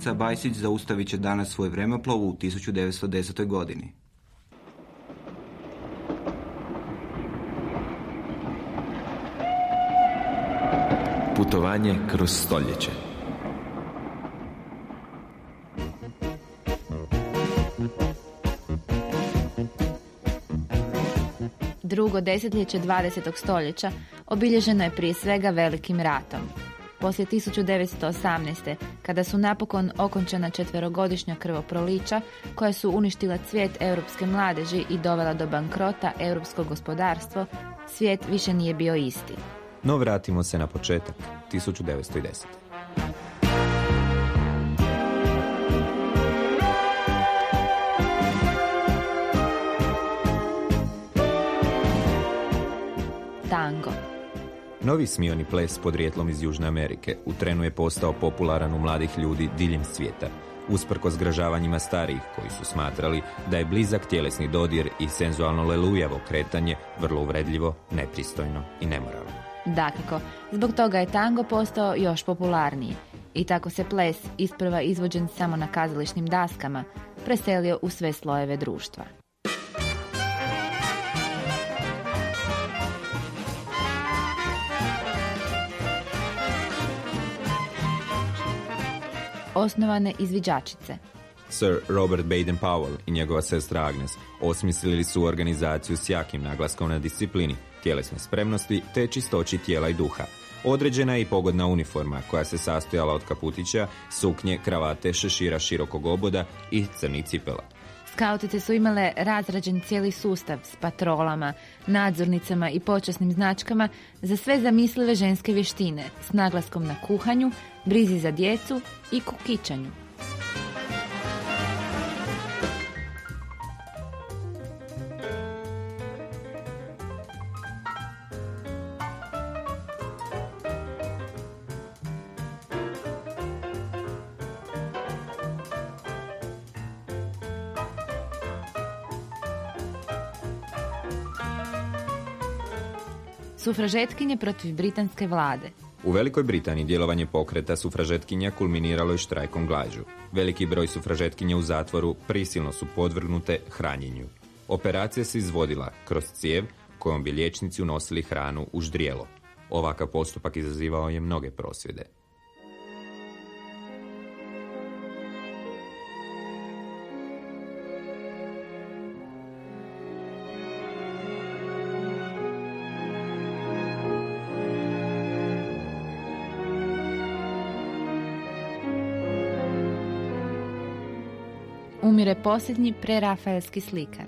Pavlica Bajsić zaustavit će danas svoj vremeplov u 1910. godini. Putovanje kroz stoljeće. Drugo desetljeće 20. stoljeća obilježeno je prije svega velikim ratom. Poslije 1918. kada su napokon okončana četverogodišnja krvoprolića koja su uništila cvijet europske mladeži i dovela do bankrota europskog gospodarstvo, svijet više nije bio isti. No vratimo se na početak, 1910. Tango. Novi smioni ples podrijetlom iz Južne Amerike u trenu je postao popularan u mladih ljudi diljem svijeta, usprko zgražavanjima starijih koji su smatrali da je blizak tjelesni dodir i senzualno lelujavo kretanje vrlo uvredljivo, nepristojno i nemoralno. Dakako, zbog toga je tango postao još popularniji. I tako se ples, isprva izvođen samo na kazališnim daskama, preselio u sve slojeve društva. Osnovane izviđačice. Sir Robert Baden-Powell i njegova sestra Agnes osmislili su organizaciju s jakim naglaskom na disciplini, tjelesnoj spremnosti te čistoći tijela i duha. Određena je i pogodna uniforma koja se sastojala od kaputića, suknje, kravate, šešira širokog oboda i crni cipela. Skautice su imale razrađen cijeli sustav s patrolama, nadzornicama i počasnim značkama za sve zamislive ženske vještine s naglaskom na kuhanju, brizi za djecu i kukičanju. Sufražetkinje protiv britanske vlade. U Velikoj Britaniji djelovanje pokreta sufražetkinja kulminiralo je štrajkom glađu. Veliki broj sufražetkinja u zatvoru prisilno su podvrgnute hranjenju. Operacija se izvodila kroz cijev kojom bi liječnici unosili hranu u ždrijelo. Ovakav postupak izazivao je mnoge prosvjede. Umire posljednji prerafaelski slikar.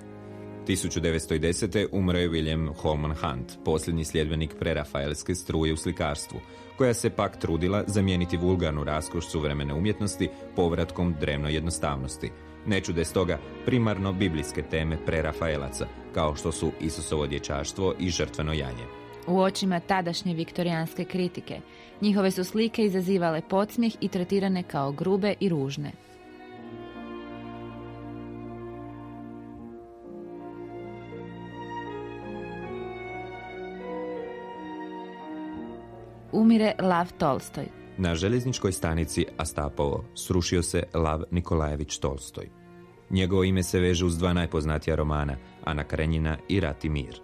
1910. umro je William Holman Hunt, posljednji sljedbenik prerafaelske struje u slikarstvu, koja se pak trudila zamijeniti vulgarnu raskoš suvremene umjetnosti povratkom drevnoj jednostavnosti. Ne čude stoga primarno biblijske teme prerafaelaca, kao što su Isusovo dječaštvo i žrtveno janje. U očima tadašnje viktorijanske kritike, njihove su slike izazivale podsmijeh i tretirane kao grube i ružne. Umire Lav Tolstoj. Na željezničkoj stanici Astapovo srušio se Lav Nikolajević Tolstoj. Njegovo ime se veže uz dva najpoznatija romana, Ana Karenjina i Rat mir.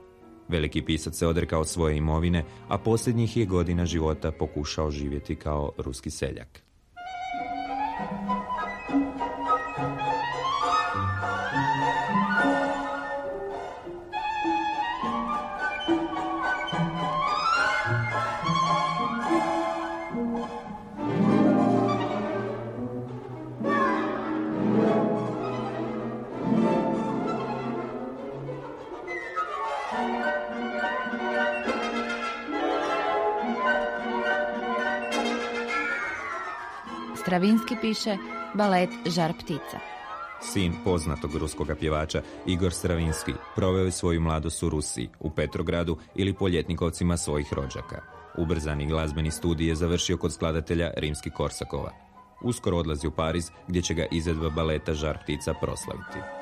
Veliki pisac se odrekao svoje imovine, a posljednjih je godina života pokušao živjeti kao ruski seljak. Stravinski piše balet Žar ptica. Sin poznatog ruskog pjevača Igor Stravinski proveo je svoju mladost u Rusiji, u Petrogradu ili po ljetnikovcima svojih rođaka. Ubrzani glazbeni studij je završio kod skladatelja Rimski Korsakova. Uskoro odlazi u Pariz gdje će ga izvedba baleta Žar ptica proslaviti.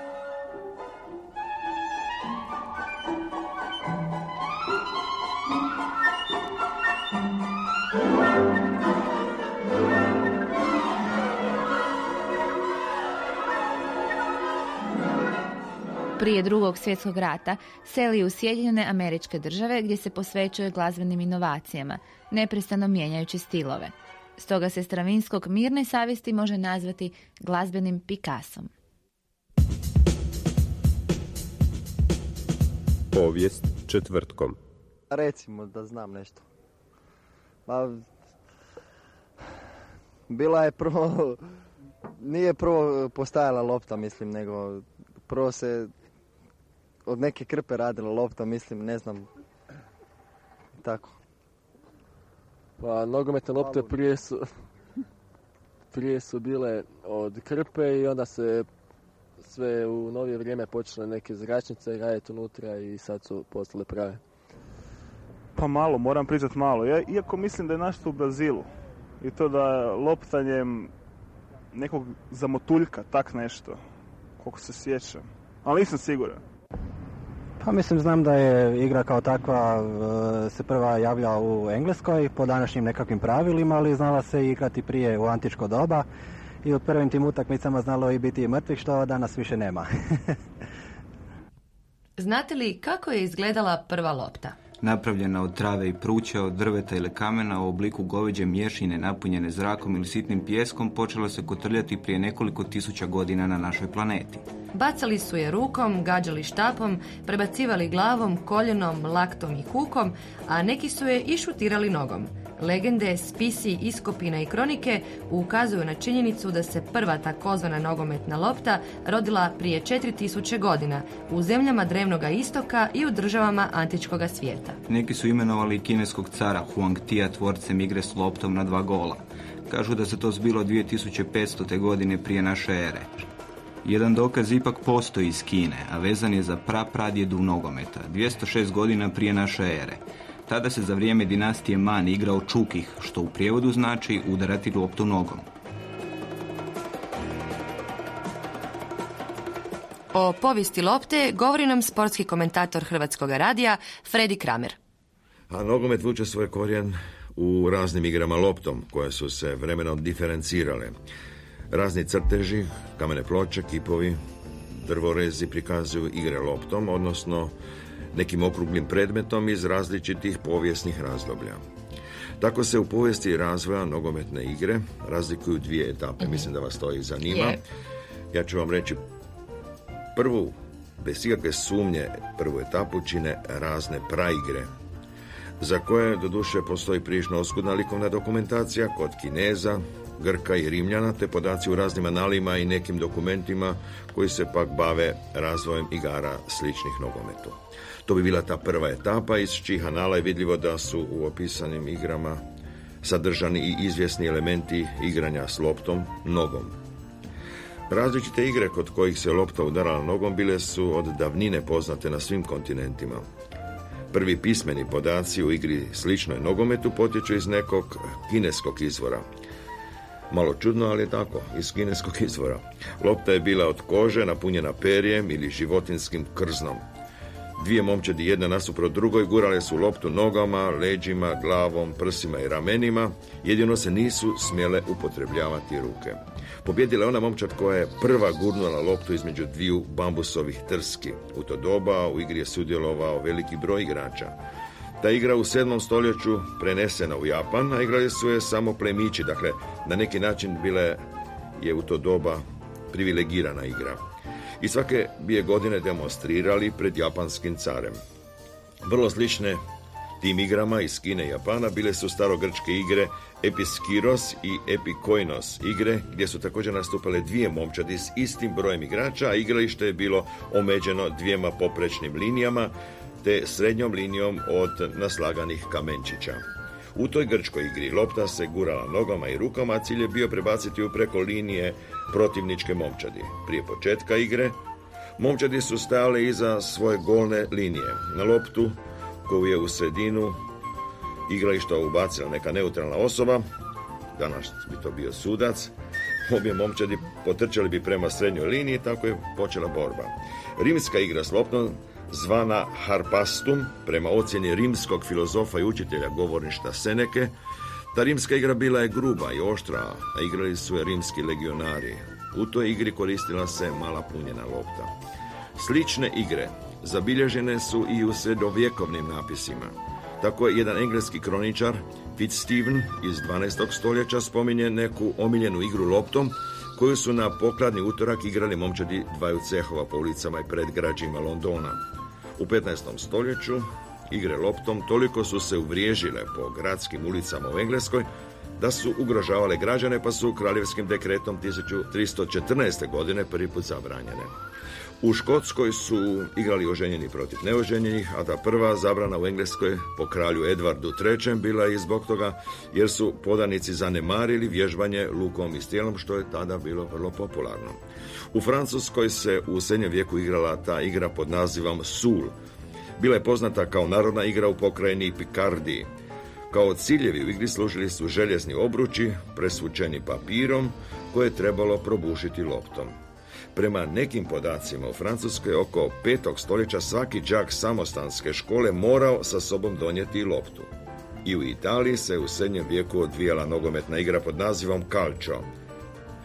Prije drugog svjetskog rata seli u Sjedinjene američke države gdje se posvećuje glazbenim inovacijama, neprestano mijenjajući stilove. Stoga se Stravinskog mirne savjesti može nazvati glazbenim Picassom. Povijest četvrtkom. Recimo da znam nešto. Pa, bila je prvo, nije prvo postajala lopta, mislim, nego prvo se od neke krpe radila lopta, mislim, ne znam, tako. Pa nogometne lopte prije su, prije su bile od krpe i onda se sve u novije vrijeme počele neke zračnice raditi unutra i sad su postale prave. Pa malo, moram priznat malo. Ja, iako mislim da je našto u Brazilu. I to da loptanjem nekog zamotuljka, tak nešto. Koliko se sjećam. Ali nisam siguran. Pa mislim, znam da je igra kao takva e, se prva javlja u Engleskoj po današnjim nekakvim pravilima, ali znala se igrati prije u antičko doba i u prvim tim utakmicama znalo i biti mrtvih što danas više nema. Znate li kako je izgledala prva lopta? Napravljena od trave i pruća, od drveta ili kamena u obliku goveđe mješine napunjene zrakom ili sitnim pjeskom počela se kotrljati prije nekoliko tisuća godina na našoj planeti. Bacali su je rukom, gađali štapom, prebacivali glavom, koljenom, laktom i kukom, a neki su je i šutirali nogom. Legende, spisi, iskopina i kronike ukazuju na činjenicu da se prva takozvana nogometna lopta rodila prije 4000 godina u zemljama Drevnoga istoka i u državama antičkog svijeta. Neki su imenovali kineskog cara Huang Tia tvorcem igre s loptom na dva gola. Kažu da se to zbilo 2500. godine prije naše ere. Jedan dokaz ipak postoji iz Kine, a vezan je za pra pradjedu nogometa, 206 godina prije naše ere. Tada se za vrijeme dinastije Man igrao čukih, što u prijevodu znači udarati loptu nogom. O povijesti lopte govori nam sportski komentator Hrvatskog radija Fredi Kramer. A nogomet vuče svoj korijen u raznim igrama loptom, koje su se vremenom diferencirale. Razni crteži, kamene ploče, kipovi, drvorezi prikazuju igre loptom, odnosno nekim okruglim predmetom iz različitih povijesnih razdoblja. Tako se u povijesti razvoja nogometne igre razlikuju dvije etape. Mhm. Mislim da vas to i zanima. Ja ću vam reći prvu, bez ikakve sumnje, prvu etapu čine razne praigre, za koje doduše postoji prilično oskudna likovna dokumentacija kod Kineza, Grka i Rimljana, te podaci u raznim analima i nekim dokumentima koji se pak bave razvojem igara sličnih nogometu. To bi bila ta prva etapa iz čih anala je vidljivo da su u opisanim igrama sadržani i izvjesni elementi igranja s loptom, nogom. Različite igre kod kojih se lopta udarala nogom bile su od davnine poznate na svim kontinentima. Prvi pismeni podaci u igri sličnoj nogometu potječu iz nekog kineskog izvora. Malo čudno, ali je tako, iz kineskog izvora. Lopta je bila od kože napunjena perjem ili životinskim krznom. Dvije momčadi jedna nasuprot drugoj gurale su loptu nogama, leđima, glavom, prsima i ramenima, jedino se nisu smjele upotrebljavati ruke. Pobjedila je ona momčad koja je prva gurnula loptu između dviju bambusovih trski. U to doba u igri je sudjelovao veliki broj igrača. Ta igra u sedmom stoljeću prenesena u Japan, a igrali su je samo plemići, dakle na neki način bile je u to doba privilegirana igra. I svake bi je godine demonstrirali pred japanskim carem. Vrlo slične tim igrama iz Kine i Japana bile su starogrčke igre Episkiros i Epikoinos igre gdje su također nastupale dvije momčadi s istim brojem igrača, a igralište je bilo omeđeno dvijema poprečnim linijama te srednjom linijom od naslaganih kamenčića. U toj grčkoj igri lopta se gurala nogama i rukama, a cilj je bio prebaciti u preko linije protivničke momčadi. Prije početka igre, momčadi su stajale iza svoje golne linije. Na loptu, koju je u sredinu igrališta ubacila neka neutralna osoba, danas bi to bio sudac, obje momčadi potrčali bi prema srednjoj liniji, tako je počela borba. Rimska igra s loptom zvana Harpastum, prema ocjeni rimskog filozofa i učitelja govorništa Seneke, ta rimska igra bila je gruba i oštra, a igrali su je rimski legionari. U toj igri koristila se mala punjena lopta. Slične igre zabilježene su i u sredovjekovnim napisima. Tako je jedan engleski kroničar, Fitzstephen iz 12. stoljeća spominje neku omiljenu igru loptom koju su na pokladni utorak igrali momčadi dvaju cehova po ulicama i predgrađima Londona. U 15. stoljeću igre loptom toliko su se uvriježile po gradskim ulicama u Engleskoj da su ugrožavale građane pa su kraljevskim dekretom 1314. godine prvi put zabranjene. U Škotskoj su igrali oženjeni protiv neoženjenih, a ta prva zabrana u Engleskoj po kralju Edvardu III. bila i zbog toga jer su podanici zanemarili vježbanje lukom i stijelom, što je tada bilo vrlo popularno. U Francuskoj se u srednjem vijeku igrala ta igra pod nazivom Sul. Bila je poznata kao narodna igra u pokrajini Picardiji. Kao ciljevi u igri služili su željezni obruči, presvučeni papirom, koje je trebalo probušiti loptom. Prema nekim podacima u Francuskoj oko petog stoljeća svaki đak samostanske škole morao sa sobom donijeti loptu. I u Italiji se u srednjem vijeku odvijala nogometna igra pod nazivom calcio.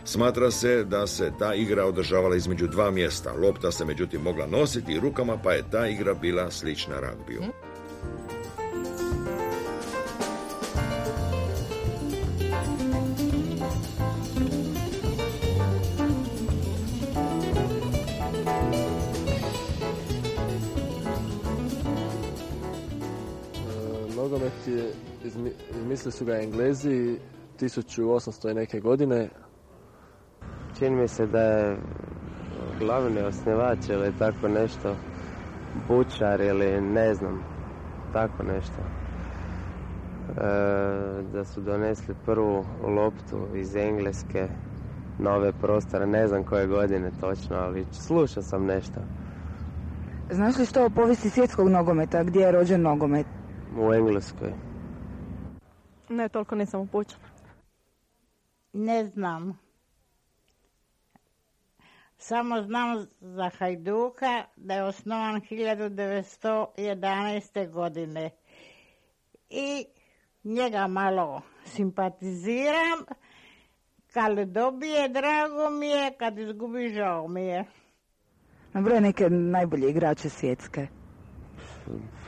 Smatra se da se ta igra održavala između dva mjesta. Lopta se međutim mogla nositi rukama pa je ta igra bila slična ragbiju. nogomet je, izmislili su ga Englezi 1800 i neke godine. Čini mi se da je glavni osnivač ili tako nešto, bučar ili ne znam, tako nešto. E, da su donesli prvu loptu iz Engleske na ove prostore, ne znam koje godine točno, ali slušao sam nešto. Znaš li što o povijesti svjetskog nogometa, gdje je rođen nogomet? U Engleskoj. Ne, toliko nisam upućena. Ne znam. Samo znam za Hajduka da je osnovan 1911. godine. I njega malo simpatiziram. Kad dobije, drago mi je, kad izgubi, žao mi je. Nabroj neke najbolje igrače svjetske.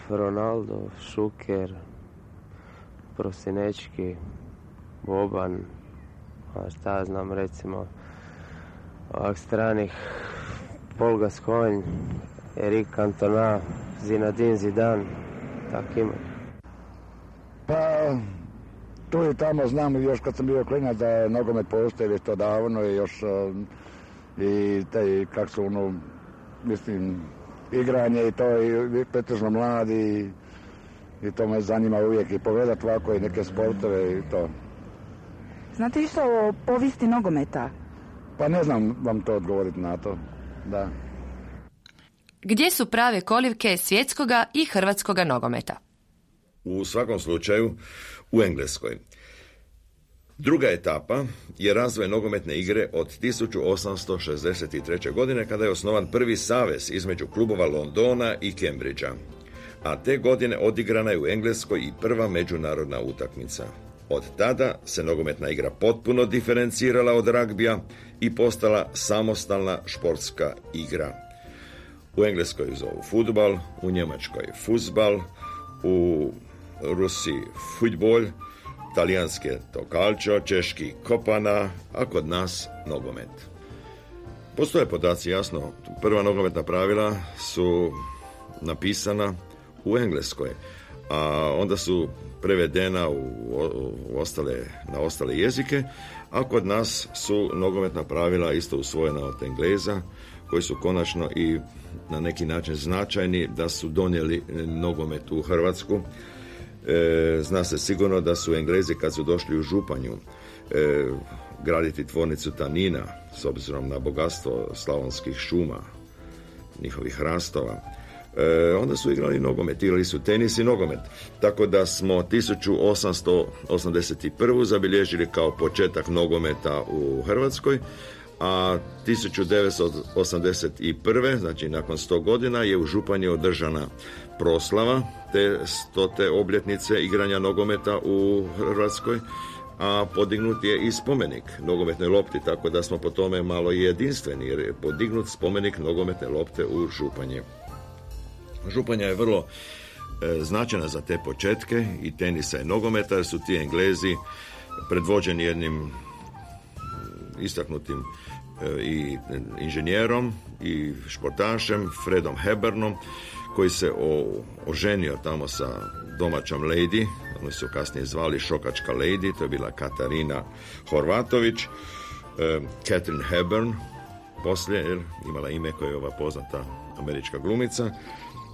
Ronaldo, Šuker, Prosinečki, Boban, a šta znam recimo ovak stranih Paul Gascoigne, Erik Cantona, Zinedine Zidane, tak ima. Pa, tu i tamo znam još kad sam bio klinac da je nogomet postoji već to davno i još i te, kak su ono, mislim, igranje i to i pretežno mladi i, to me zanima uvijek i pogledat ovako i neke sportove i to. Znate išto o povijesti nogometa? Pa ne znam vam to odgovoriti na to, da. Gdje su prave kolivke svjetskoga i hrvatskoga nogometa? U svakom slučaju u Engleskoj. Druga etapa je razvoj nogometne igre od 1863. godine kada je osnovan prvi savez između klubova Londona i Cambridgea. A te godine odigrana je u Engleskoj i prva međunarodna utakmica. Od tada se nogometna igra potpuno diferencirala od ragbija i postala samostalna športska igra. U Engleskoj zovu futbal, u Njemačkoj fuzbal, u Rusiji futbol, talijanski je to kalčo, češki kopana, a kod nas nogomet. Postoje podaci, jasno, prva nogometna pravila su napisana u Engleskoj, a onda su prevedena u, ostale, na ostale jezike, a kod nas su nogometna pravila isto usvojena od Engleza, koji su konačno i na neki način značajni da su donijeli nogomet u Hrvatsku. E, zna se sigurno da su Englezi kad su došli u Županju e, graditi tvornicu tanina s obzirom na bogatstvo slavonskih šuma, njihovih rastova. E, onda su igrali nogomet, igrali su tenis i nogomet. Tako da smo 1881. zabilježili kao početak nogometa u Hrvatskoj, a 1981. znači nakon 100 godina je u Županji održana proslava te stote obljetnice igranja nogometa u Hrvatskoj a podignut je i spomenik nogometne lopti, tako da smo po tome malo jedinstveni, jer je podignut spomenik nogometne lopte u Županji. Županja je vrlo e, značajna za te početke i tenisa i nogometa, su ti Englezi predvođeni jednim istaknutim e, i inženjerom i športašem Fredom Hebernom koji se oženio tamo sa domaćom lady, oni su kasnije zvali Šokačka lady, to je bila Katarina Horvatović, e, Catherine Hebern, poslije jer imala ime koje je ova poznata američka glumica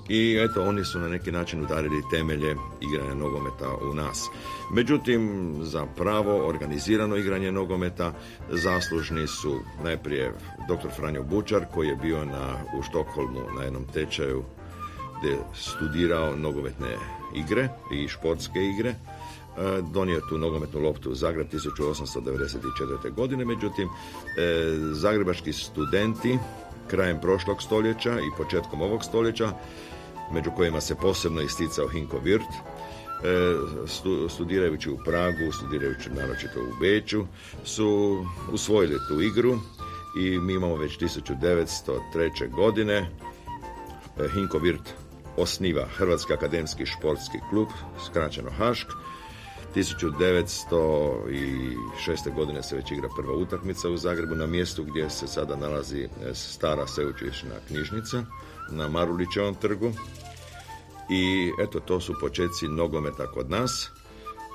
i eto oni su na neki način udarili temelje igranja nogometa u nas. Međutim, za pravo organizirano igranje nogometa zaslužni su najprije dr. Franjo Bučar koji je bio na, u Štokholmu na jednom tečaju gdje studirao nogometne igre i športske igre. E, donio tu nogometnu loptu u Zagreb 1894. godine, međutim, e, zagrebački studenti krajem prošlog stoljeća i početkom ovog stoljeća među kojima se posebno isticao Hinko Wirt, e, studirajući u Pragu, studirajući naročito u Beću, su usvojili tu igru i mi imamo već 1903. godine e, Hinko Wirt osniva Hrvatski akademski športski klub, skraćeno Hašk. 1906. godine se već igra prva utakmica u Zagrebu na mjestu gdje se sada nalazi e, stara sveučilišna knjižnica na Marulićevom trgu. I eto to su početci nogometa kod nas.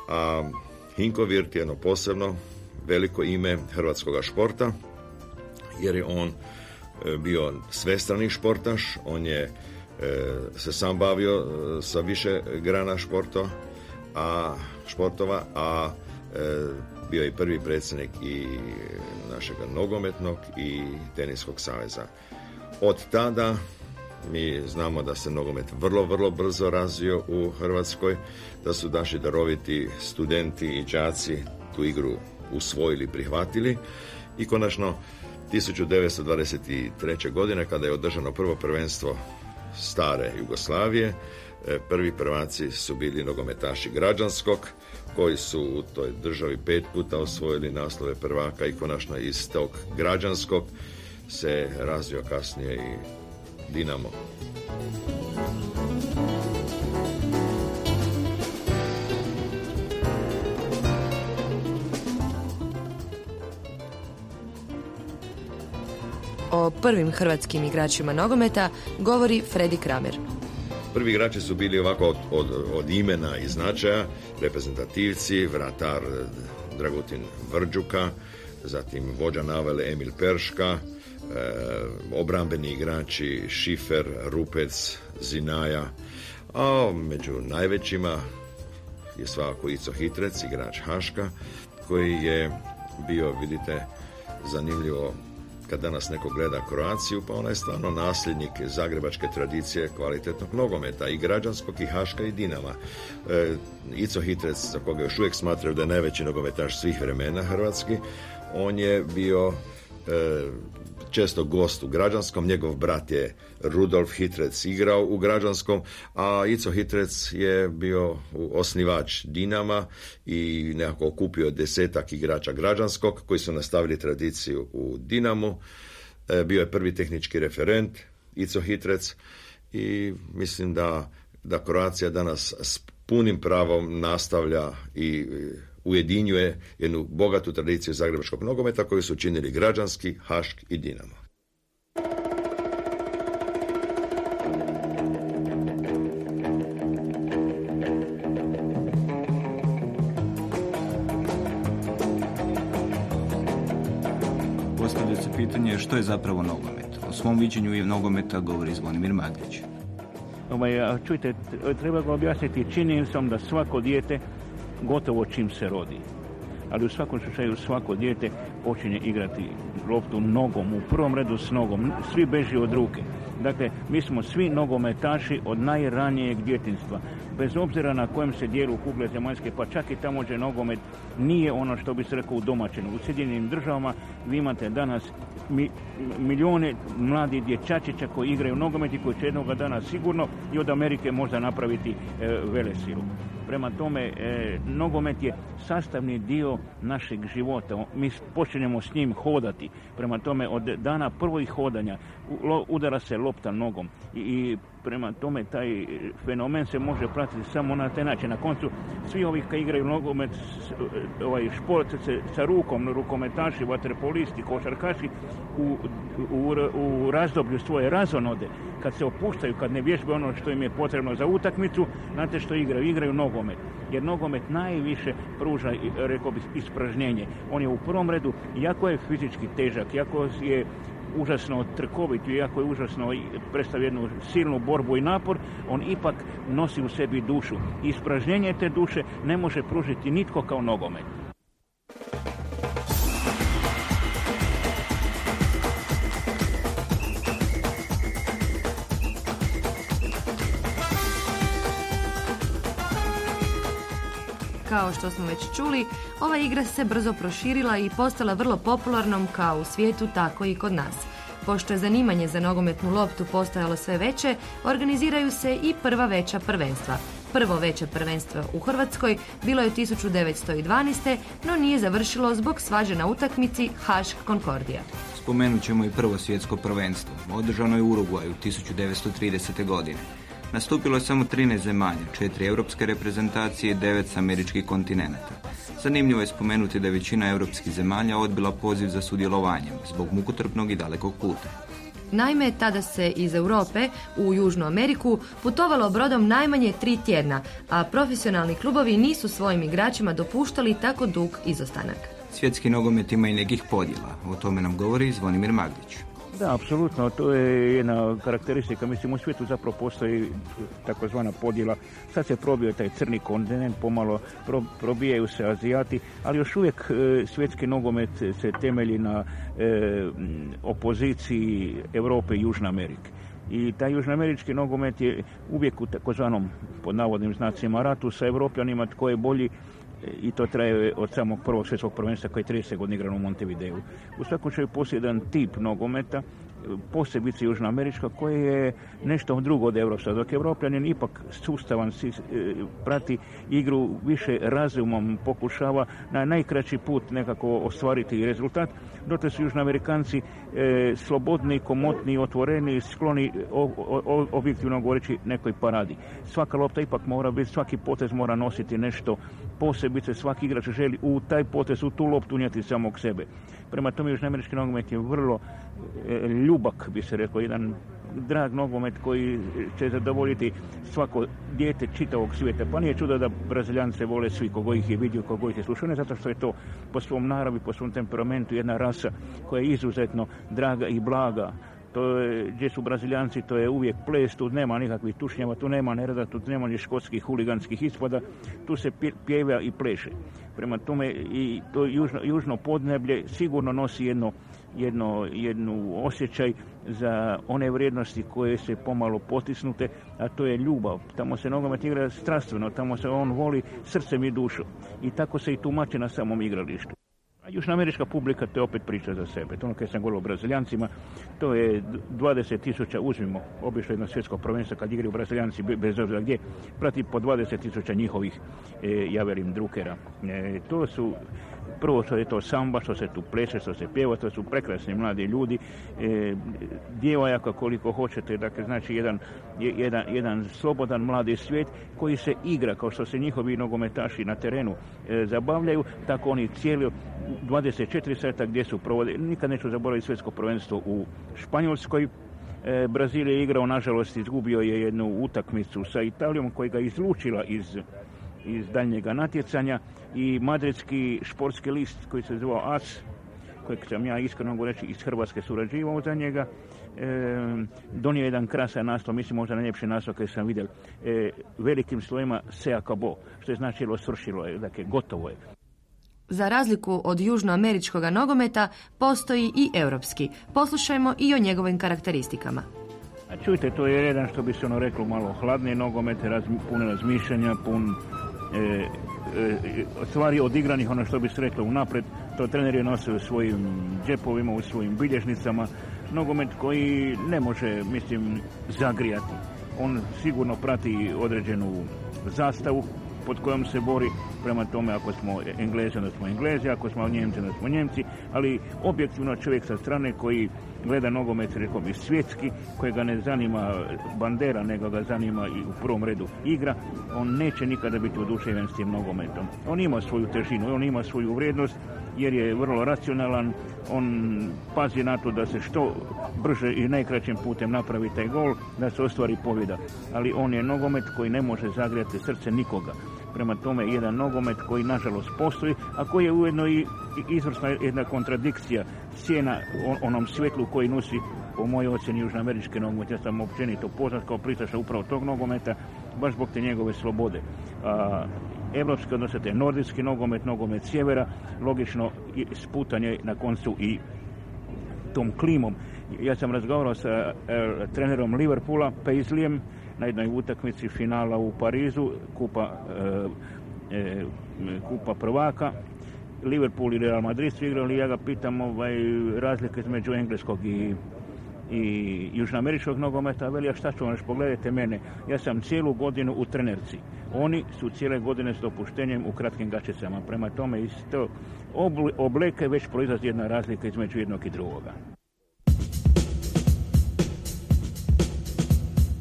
A Hinko Virt je jedno posebno veliko ime hrvatskoga športa jer je on e, bio svestrani športaš. On je e, se sam bavio sa više grana športa a športova a bio je prvi predsjednik i našeg nogometnog i teniskog saveza od tada mi znamo da se nogomet vrlo, vrlo brzo razvio u Hrvatskoj, da su naši daroviti studenti i đaci tu igru usvojili, prihvatili i konačno 1923. godine kada je održano prvo prvenstvo stare Jugoslavije, e, prvi prvaci su bili nogometaši građanskog koji su u toj državi pet puta osvojili naslove prvaka i konačno iz tog građanskog se razvio kasnije i Dinamo. O prvim hrvatskim igračima nogometa govori Fredi Kramer. Prvi igrači su bili ovako od, od, od imena i značaja, reprezentativci, vratar Dragutin Vrđuka, zatim vođa navele Emil Perška, E, obrambeni igrači Šifer, Rupec, Zinaja, a među najvećima je svakako Ico Hitrec, igrač Haška, koji je bio, vidite, zanimljivo kad danas neko gleda Kroaciju, pa ona je stvarno nasljednik zagrebačke tradicije kvalitetnog nogometa i građanskog i Haška i Dinama. E, Ico Hitrec, za koga još uvijek smatraju da je najveći nogometaš svih vremena hrvatski, on je bio e, često gost u građanskom, njegov brat je Rudolf Hitrec igrao u građanskom, a Ico Hitrec je bio osnivač Dinama i nekako okupio desetak igrača građanskog koji su nastavili tradiciju u Dinamu. E, bio je prvi tehnički referent Ico Hitrec i mislim da, da Kroacija danas s punim pravom nastavlja i ujedinjuje jednu bogatu tradiciju zagrebačkog nogometa koju su činili građanski, Hašk i Dinamo. Postavlja se pitanje što je zapravo nogomet. O svom viđenju nogometa govori Zvonimir Magdić. Ovaj, čujte, treba ga objasniti činjenicom da svako dijete gotovo čim se rodi. Ali u svakom slučaju svako dijete počinje igrati loptu nogom, u prvom redu s nogom, svi beži od ruke. Dakle, mi smo svi nogometaši od najranijeg djetinstva. Bez obzira na kojem se dijelu kugle zemaljske, pa čak i tamo gdje nogomet nije ono što bi se rekao udomaćeno. U Sjedinjenim državama vi imate danas mi, milijone mladih dječačića koji igraju nogomet i koji će jednoga dana sigurno i od Amerike možda napraviti e, velesilu. Prema tome, e, nogomet je sastavni dio našeg života. Mi počinjemo s njim hodati. Prema tome, od dana prvih hodanja udara se lopta nogom. I, prema tome, taj fenomen se može pratiti samo na taj način. Na koncu, svi ovi koji igraju nogomet, ovaj šport se, sa rukom, rukometaši, vaterpolisti, košarkaši, u, u, u razdoblju svoje razonode, kad se opuštaju, kad ne vježbe ono što im je potrebno za utakmicu, znate što igraju? Igraju nogomet. Jer nogomet najviše pruža, rekao bi, ispražnjenje. On je u prvom redu, jako je fizički težak, jako je užasno trkovit, iako je užasno predstavlja jednu silnu borbu i napor, on ipak nosi u sebi dušu. Ispražnjenje te duše ne može pružiti nitko kao nogomet. Kao što smo već čuli, ova igra se brzo proširila i postala vrlo popularnom kao u svijetu, tako i kod nas. Pošto je zanimanje za nogometnu loptu postojalo sve veće, organiziraju se i prva veća prvenstva. Prvo veće prvenstvo u Hrvatskoj bilo je 1912. no nije završilo zbog svađe na utakmici Hašk Konkordija. Spomenut ćemo i prvo svjetsko prvenstvo. Održano je u Uruguaju 1930. godine. Nastupilo je samo 13 zemalja, četiri europske reprezentacije i devet s američkih kontinenata. Zanimljivo je spomenuti da je većina europskih zemalja odbila poziv za sudjelovanjem zbog mukotrpnog i dalekog puta. Naime, tada se iz Europe u Južnu Ameriku putovalo brodom najmanje tri tjedna, a profesionalni klubovi nisu svojim igračima dopuštali tako dug izostanak. Svjetski nogomet ima i nekih podjela, o tome nam govori Zvonimir Magdić. Da, apsolutno, to je jedna karakteristika. Mislim, u svijetu zapravo postoji takozvana podjela. Sad se probio taj crni kontinent, pomalo probijaju se Azijati, ali još uvijek e, svjetski nogomet se temelji na e, opoziciji Europe i Južne Amerike. I taj južnoamerički nogomet je uvijek u takozvanom, pod navodnim znacima, ratu sa Evropljanima tko je bolji i to traje od samog prvog svjetskog prvenstva koji je 30 godina igran u Montevideo. U svakom slučaju postoji jedan tip nogometa posebice južnoamerička koja je nešto drugo od Evropska. Dok Evropljanin ipak sustavan si, e, prati igru više razumom, pokušava na najkraći put nekako ostvariti rezultat, dotle su južnoamerikanci e, slobodni, komotni, otvoreni, skloni objektivno govoreći nekoj paradi. Svaka lopta ipak mora biti, svaki potez mora nositi nešto posebice, svaki igrač želi u taj potez, u tu loptu unijeti samog sebe. Prema tome južnoamerički nogomet je vrlo ljubak, bi se rekao, jedan drag nogomet koji će zadovoljiti svako dijete čitavog svijeta. Pa nije čudo da Braziljance vole svi, kogo ih je vidio, kogo ih je slušao. Ne zato što je to po svom naravi, po svom temperamentu jedna rasa koja je izuzetno draga i blaga to je, gdje su Brazilijanci, to je uvijek ples, tu nema nikakvih tušnjava, tu nema nereda, tu nema ni škotskih huliganskih ispada, tu se pjeva i pleše. Prema tome i to južno, južno podneblje sigurno nosi jedno, jedno, jednu osjećaj za one vrijednosti koje se pomalo potisnute, a to je ljubav. Tamo se nogomet igra strastveno, tamo se on voli srcem i dušom. I tako se i tumači na samom igralištu. A južnoamerička publika to je opet priča za sebe. To ono kad sam govorio o brazilijancima, to je 20 tisuća, uzmimo, obično jedno svjetsko prvenstvo kad igraju brazilijanci bez obzira gdje, prati po 20 tisuća njihovih, e, ja verim, drukera. E, to su Prvo što je to samba, što se tu pleše, što se pjeva, to su prekrasni mladi ljudi, e, djevojaka koliko hoćete, dakle znači jedan, jedan, jedan slobodan mladi svijet koji se igra kao što se njihovi nogometaši na terenu e, zabavljaju, tako oni cijeli 24 sata gdje su provode. Nikad neću zaboraviti svjetsko prvenstvo u Španjolskoj, e, Brazil je igrao, nažalost, izgubio je jednu utakmicu sa Italijom koja ga izlučila iz iz daljnjega natjecanja i madridski športski list koji se zvao AS, kojeg sam ja iskreno mogu reći iz Hrvatske surađivao za njega, e, donio jedan krasan naslov, mislim možda najljepši naslov koji sam vidio, e, velikim slovima se akabo, što je značilo svršilo je, dakle gotovo je. Za razliku od južnoameričkog nogometa, postoji i europski. Poslušajmo i o njegovim karakteristikama. A čujte, to je jedan što bi se ono reklo malo hladnije nogomete, raz, puno razmišljanja, pun e, e, stvari odigranih, ono što bi se reklo unaprijed, to treneri nose u svojim džepovima, u svojim bilježnicama, nogomet koji ne može, mislim, zagrijati. On sigurno prati određenu zastavu pod kojom se bori, prema tome ako smo Englezi, onda smo Englezi, ako smo Njemci, onda smo Njemci, ali objektivno čovjek sa strane koji gleda nogomet, rekao bi svjetski, kojega ne zanima bandera, nego ga zanima i u prvom redu igra, on neće nikada biti oduševljen s tim nogometom. On ima svoju težinu, on ima svoju vrijednost, jer je vrlo racionalan, on pazi na to da se što brže i najkraćim putem napravi taj gol, da se ostvari pobjeda. Ali on je nogomet koji ne može zagrijati srce nikoga. Prema tome jedan nogomet koji nažalost postoji, a koji je ujedno i izvrsna jedna kontradikcija cijena onom svjetlu koji nosi po mojoj ocjeni južnoameričke nogomet. Ja sam općenito poznat kao pristaša upravo tog nogometa, baš zbog te njegove slobode. A, evropski, odnosno te nordijski nogomet, nogomet sjevera, logično sputanje na koncu i tom klimom. Ja sam razgovarao sa e, trenerom Liverpoola, Paisleyem, na jednoj utakmici finala u Parizu, kupa, e, e, kupa prvaka. Liverpool i Real Madrid su igrali, ja ga pitam ovaj, razlike između engleskog i i južnoameričkog nogometa, veli, a šta ću vam pogledajte mene, ja sam cijelu godinu u trenerci. Oni su cijele godine s dopuštenjem u kratkim gačicama. Prema tome, iz to obleke već proizlazi jedna razlika između jednog i drugoga.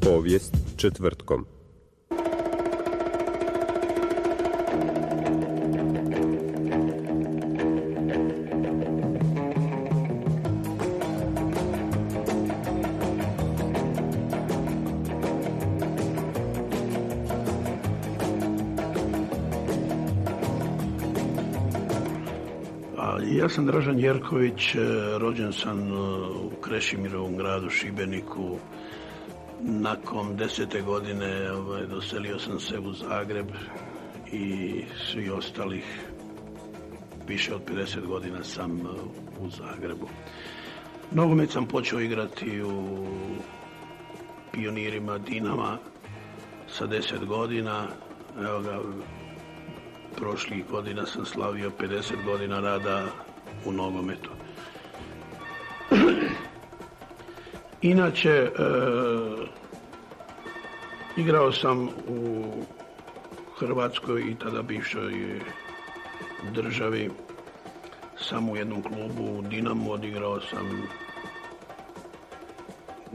Povijest četvrtkom. Ja sam Dražan Jerković, e, rođen sam e, u Krešimirovom gradu Šibeniku. Nakon desete godine ovaj, doselio sam se u Zagreb i svi ostalih više od 50 godina sam e, u Zagrebu. Nogomet sam počeo igrati u pionirima Dinama sa 10 godina. Evo ga, prošlih godina sam slavio 50 godina rada u nogometu. Inače, e, igrao sam u Hrvatskoj i tada bivšoj državi samo u jednom klubu u Dinamu odigrao sam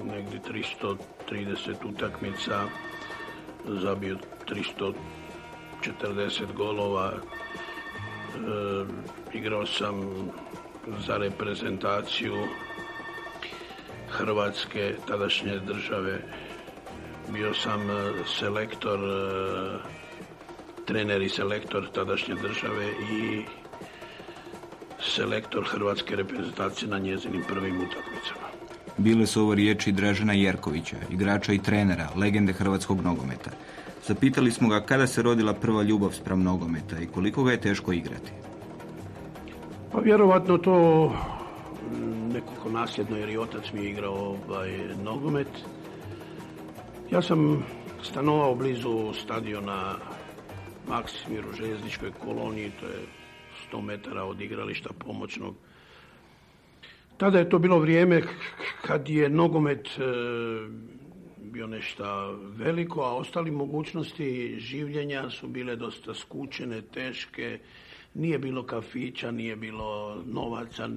negdje 330 utakmica, zabio 340 golova, e, igrao sam za reprezentaciju Hrvatske tadašnje države. Bio sam e, selektor, e, trener i selektor tadašnje države i selektor Hrvatske reprezentacije na njezinim prvim utakmicama. Bile su ovo riječi Dražena Jerkovića, igrača i trenera, legende hrvatskog nogometa. Zapitali smo ga kada se rodila prva ljubav spram nogometa i koliko ga je teško igrati. Pa vjerovatno to mm, nekako nasljedno jer i otac mi je igrao ovaj, nogomet. Ja sam stanovao blizu stadiona Maksimir u željezničkoj koloniji, to je 100 metara od igrališta pomoćnog. Tada je to bilo vrijeme kad je nogomet e, bio nešto veliko, a ostali mogućnosti življenja su bile dosta skučene, teške, nije bilo kafića, nije bilo novaca,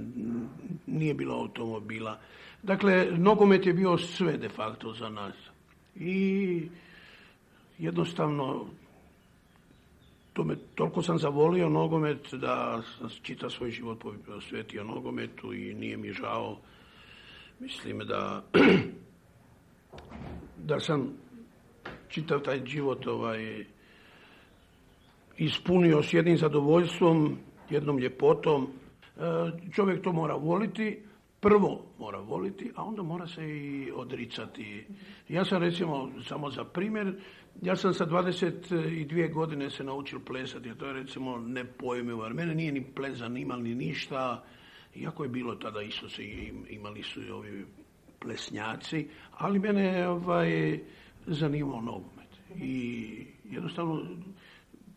nije bilo automobila. Dakle, nogomet je bio sve de facto za nas. I jednostavno to me, toliko sam zavolio nogomet da sam čitav svoj život posvetio nogometu i nije mi žao. Mislim da da sam čitav taj život ovaj, ispunio s jednim zadovoljstvom, jednom ljepotom. E, čovjek to mora voliti, prvo mora voliti, a onda mora se i odricati. Ja sam recimo, samo za primjer, ja sam sa 22 godine se naučio plesati, a to je recimo nepojmivo, jer mene nije ni ples zanimal ni ništa, iako je bilo tada isto se imali su i ovi plesnjaci, ali mene ovaj, zanimao nogomet. I jednostavno,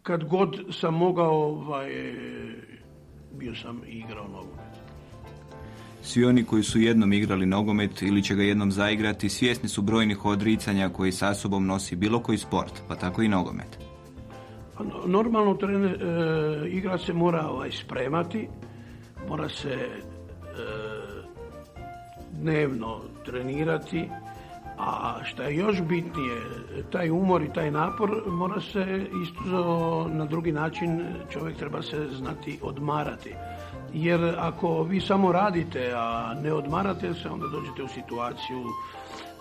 kad god sam mogao, ovaj, bio sam igrao nogomet. Svi oni koji su jednom igrali nogomet ili će ga jednom zaigrati, svjesni su brojnih odricanja koji sa sobom nosi bilo koji sport, pa tako i nogomet. Pa normalno trener, e, igra se mora ovaj, spremati, mora se e, dnevno trenirati, a šta je još bitnije, taj umor i taj napor mora se isto na drugi način, čovjek treba se znati odmarati. Jer ako vi samo radite, a ne odmarate se, onda dođete u situaciju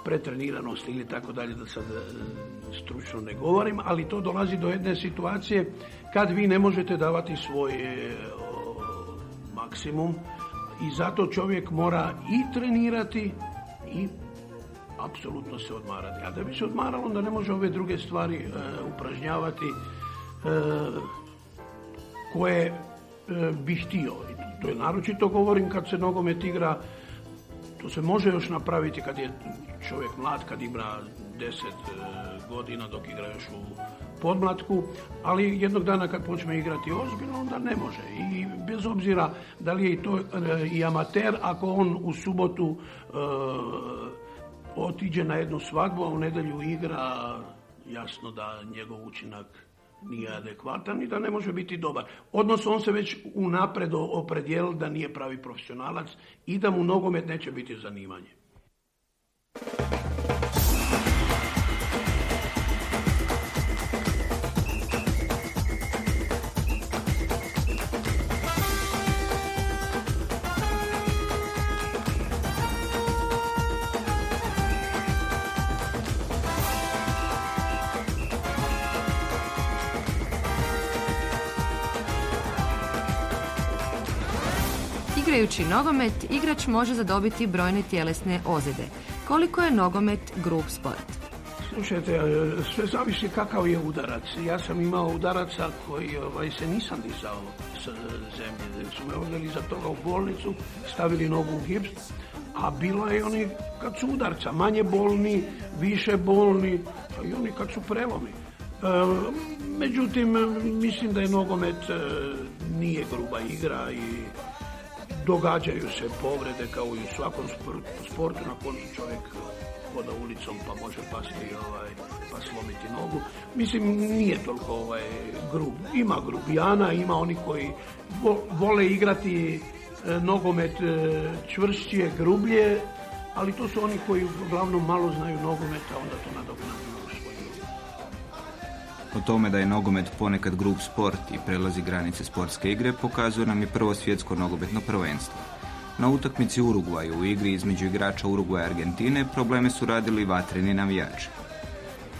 pretreniranosti ili tako dalje, da sad e, stručno ne govorim, ali to dolazi do jedne situacije kad vi ne možete davati svoj e, maksimum i zato čovjek mora i trenirati i apsolutno se odmarati. A da bi se odmaralo, onda ne može ove druge stvari e, upražnjavati koje bi htio. To je naročito govorim kad se nogomet igra, to se može još napraviti kad je čovjek mlad, kad ima deset e, godina dok igra još u podmlatku, ali jednog dana kad počne igrati ozbiljno, onda ne može. I bez obzira da li je i to e, i amater, ako on u subotu e, otiđe na jednu svadbu, a u nedjelju igra, jasno da njegov učinak nije adekvatan i da ne može biti dobar. Odnosno on se već unapred opredijelio da nije pravi profesionalac i da mu nogomet neće biti zanimanje. Igrajući nogomet, igrač može zadobiti brojne tjelesne ozljede. Koliko je nogomet grub sport? Slušajte, sve zavisi kakav je udarac. Ja sam imao udaraca koji ovaj, se nisam dizao s zemlje. Su me odveli za toga u bolnicu, stavili nogu u gips, a bilo je oni kad su udarca, manje bolni, više bolni, a i oni kad su prelomi. E, međutim, mislim da je nogomet e, nije gruba igra i događaju se povrede kao i u svakom sportu, na koncu čovjek hoda ulicom pa može pasti ovaj, pa slomiti nogu. Mislim, nije toliko ovaj, grub. Ima grubijana, ima oni koji vole igrati e, nogomet e, čvršće, grublje, ali to su oni koji uglavnom malo znaju nogometa, onda to nadoknadu. O tome da je nogomet ponekad grub sport i prelazi granice sportske igre pokazuje nam i prvo svjetsko nogometno prvenstvo. Na utakmici Urugvaju u igri između igrača Urugvaja i Argentine probleme su radili vatreni navijači.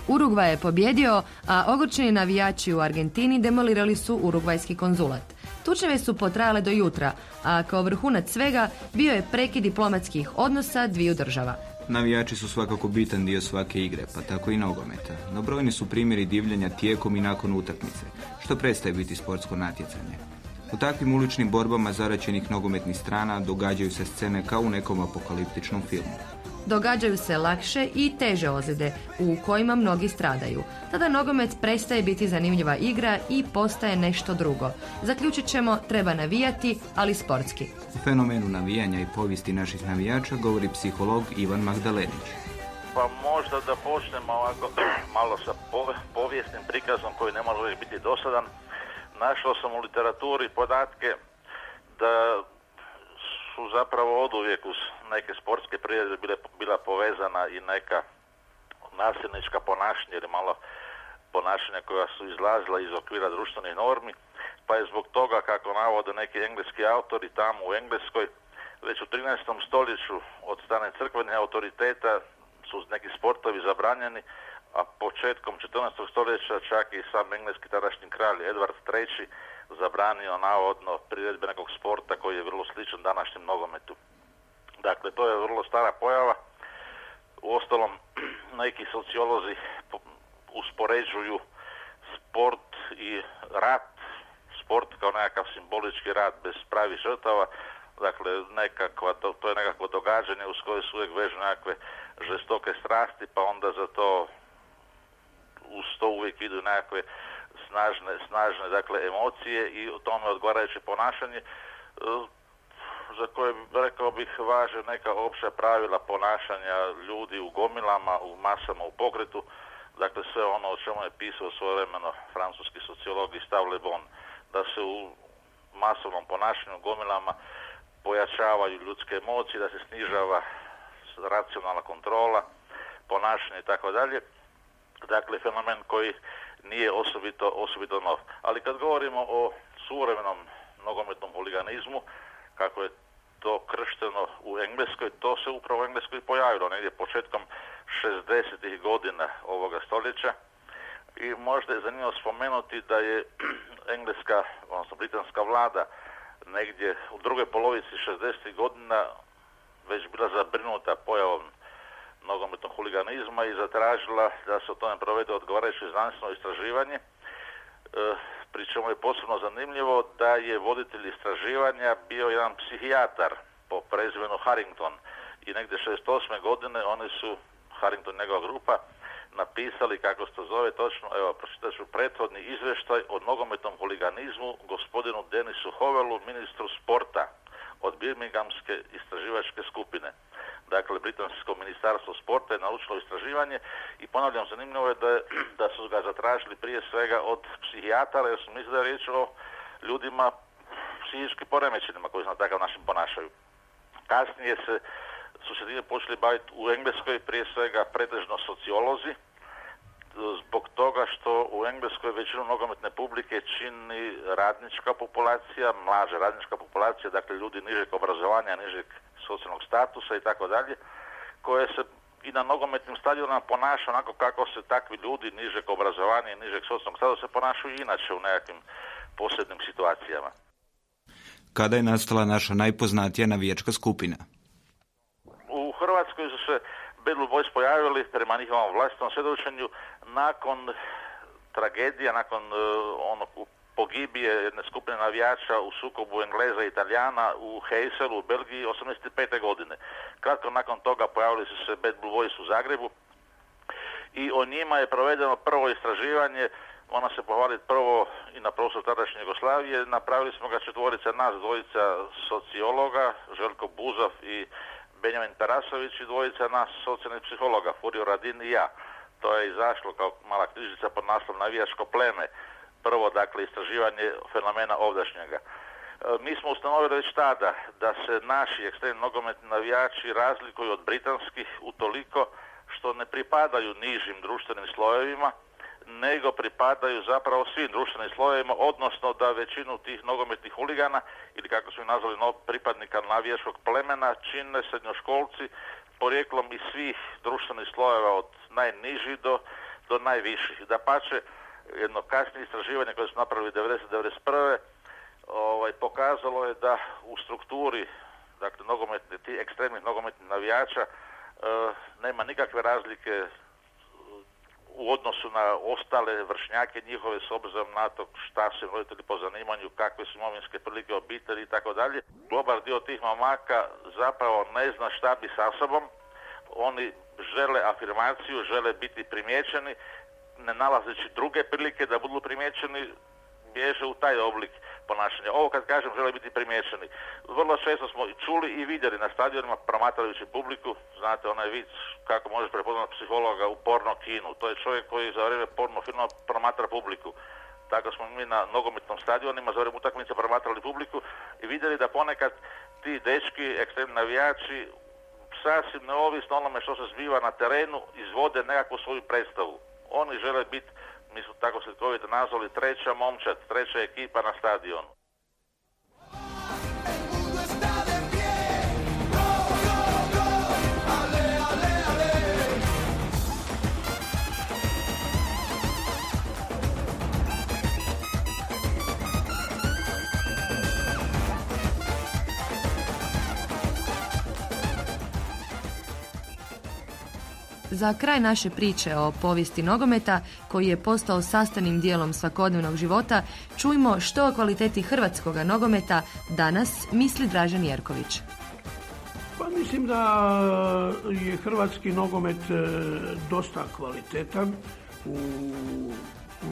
Urugvaj je pobjedio, a ogorčeni navijači u Argentini demolirali su urugvajski konzulat. Tučnjeve su potrajale do jutra, a kao vrhunac svega bio je prekid diplomatskih odnosa dviju država. Navijači su svakako bitan dio svake igre, pa tako i nogometa. No brojni su primjeri divljenja tijekom i nakon utakmice, što prestaje biti sportsko natjecanje. U takvim uličnim borbama zaračenih nogometnih strana događaju se scene kao u nekom apokaliptičnom filmu. Događaju se lakše i teže ozljede u kojima mnogi stradaju. Tada nogomet prestaje biti zanimljiva igra i postaje nešto drugo. Zaključit ćemo, treba navijati, ali sportski. U fenomenu navijanja i povijesti naših navijača govori psiholog Ivan Magdalenić. Pa možda da počnemo ovako malo sa povijesnim prikazom koji ne može uvijek biti dosadan. Našao sam u literaturi podatke da su zapravo od uvijek uz neke sportske priredbe bile, bila povezana i neka nasilnička ponašanja ili malo ponašanja koja su izlazila iz okvira društvenih normi, pa je zbog toga, kako navode neki engleski autori tamo u Engleskoj, već u 13. stoljeću od strane crkvenih autoriteta su neki sportovi zabranjeni, a početkom 14. stoljeća čak i sam engleski tadašnji kralj Edward III zabranio navodno priredbe nekog sporta koji je vrlo sličan današnjem nogometu. Dakle, to je vrlo stara pojava. U ostalom, neki sociolozi uspoređuju sport i rat, sport kao nekakav simbolički rat bez pravih žrtava, dakle nekakva, to, to je nekakvo događanje uz koje su uvijek vežu nekakve žestoke strasti, pa onda za to uz to uvijek idu nekakve snažne, snažne dakle, emocije i u tome odgovarajuće ponašanje e, za koje rekao bih važe neka opća pravila ponašanja ljudi u gomilama, u masama, u pokretu, dakle sve ono o čemu je pisao svojevremeno francuski sociolog i Stav Le Bon, da se u masovnom ponašanju gomilama pojačavaju ljudske emocije, da se snižava racionalna kontrola, ponašanje i tako dalje. Dakle, fenomen koji nije osobito, osobito nov. Ali kad govorimo o suvremenom nogometnom huliganizmu, kako je to kršteno u Engleskoj, to se upravo u Engleskoj pojavilo negdje početkom 60. godina ovoga stoljeća i možda je zanimljivo spomenuti da je engleska, odnosno britanska vlada negdje u drugoj polovici 60. godina već bila zabrinuta pojavom nogometnog huliganizma i zatražila da se o tome provede odgovarajuće znanstveno istraživanje. E, pri čemu je posebno zanimljivo da je voditelj istraživanja bio jedan psihijatar po prezimenu Harrington i negdje 68. godine oni su, Harrington njegova grupa, napisali, kako se to zove točno, evo, pročitat ću prethodni izvještaj o nogometnom huliganizmu gospodinu Denisu Hovelu, ministru sporta od Birminghamske istraživačke skupine dakle Britansko ministarstvo sporta je naučilo istraživanje i ponavljam zanimljivo je da, da su ga zatražili prije svega od psihijatara jer su mislili da je riječ o ljudima psihički poremećenima koji se na takav način ponašaju. Kasnije se su se time počeli baviti u Engleskoj prije svega pretežno sociolozi zbog toga što u Engleskoj većinu nogometne publike čini radnička populacija, mlađa radnička populacija, dakle ljudi nižeg obrazovanja, nižeg socijalnog statusa i tako dalje, koje se i na nogometnim stadionama ponaša onako kako se takvi ljudi nižeg obrazovanja i nižeg socijalnog statusa ponašaju inače u nekakvim posebnim situacijama. Kada je nastala naša najpoznatija navijačka skupina? U Hrvatskoj su se Bad Boys pojavili prema njihovom vlastitom svjedočenju nakon tragedija, nakon uh, onog pogibije jedne skupine navijača u sukobu Engleza i Italijana u Heyselu u Belgiji 85. godine. Kratko nakon toga pojavili su se Bad Blue Boys u Zagrebu i o njima je provedeno prvo istraživanje ona se pohvaliti prvo i na prostoru tadašnje Jugoslavije. Napravili smo ga četvorica nas, dvojica sociologa, Željko Buzov i Benjamin Tarasović i dvojica nas socijalnih psihologa, Furio Radin i ja. To je izašlo kao mala knjižica pod naslov Navijačko pleme prvo dakle istraživanje fenomena ovdašnjega. E, mi smo ustanovili već tada da se naši ekstremni nogometni navijači razlikuju od britanskih utoliko što ne pripadaju nižim društvenim slojevima, nego pripadaju zapravo svim društvenim slojevima, odnosno da većinu tih nogometnih huligana, ili kako su ih nazvali no, pripadnika navijačkog plemena, čine srednjoškolci porijeklom iz svih društvenih slojeva od najnižih do, do najviših. Da pače, jedno kasnije istraživanje koje su napravili 1991. ovaj, pokazalo je da u strukturi dakle nogometni, ti ekstremnih nogometnih navijača e, nema nikakve razlike u odnosu na ostale vršnjake njihove s obzirom na to šta su roditelji po zanimanju, kakve su imovinske prilike obitelji i tako dalje. Dobar dio tih mamaka zapravo ne zna šta bi sa sobom. Oni žele afirmaciju, žele biti primijećeni, ne nalazeći druge prilike da budu primijećeni, bježe u taj oblik ponašanja. Ovo kad kažem žele biti primijećeni. Vrlo često smo čuli i vidjeli na stadionima promatrajući publiku, znate onaj vic kako možeš prepoznati psihologa u porno kinu. To je čovjek koji za vrijeme porno filma promatra publiku. Tako smo mi na nogometnom stadionima za vrijeme utakmice promatrali publiku i vidjeli da ponekad ti dečki, ekstremni navijači, sasvim neovisno onome što se zbiva na terenu, izvode nekakvu svoju predstavu. Oni žele biti mi smo tako slikovito nazvali treća momčad, treća ekipa na stadionu. Za kraj naše priče o povijesti nogometa, koji je postao sastavnim dijelom svakodnevnog života, čujmo što o kvaliteti hrvatskog nogometa danas misli Dražen Jerković. Pa mislim da je hrvatski nogomet e, dosta kvalitetan u,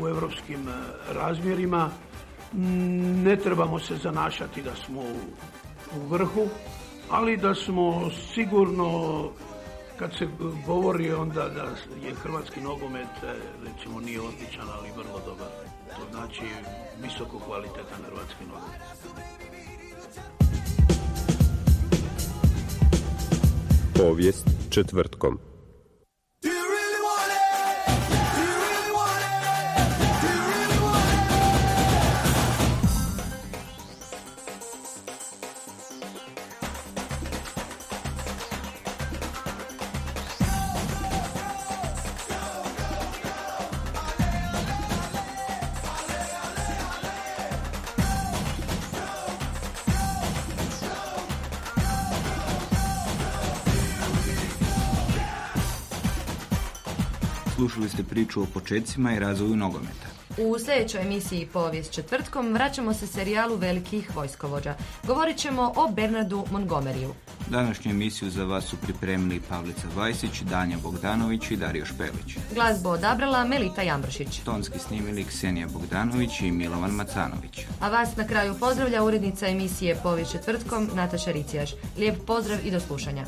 u evropskim e, razmjerima. Ne trebamo se zanašati da smo u vrhu, ali da smo sigurno kad se govori onda da je hrvatski nogomet, e, recimo nije odličan, ali vrlo dobar. To znači visoko kvalitetan hrvatski nogomet. Povijest četvrtkom. Slušali ste priču o početcima i razvoju nogometa. U sljedećoj emisiji Povijest četvrtkom vraćamo se serijalu velikih vojskovođa. Govorit ćemo o Bernardu Montgomeryu. Današnju emisiju za vas su pripremili Pavlica Vajsić, Danja Bogdanović i Dario Špelić. Glazbo odabrala Melita Jambršić. Tonski snimili Ksenija Bogdanović i Milovan Macanović. A vas na kraju pozdravlja urednica emisije Povijest četvrtkom Nataša Ricijaš. Lijep pozdrav i do slušanja.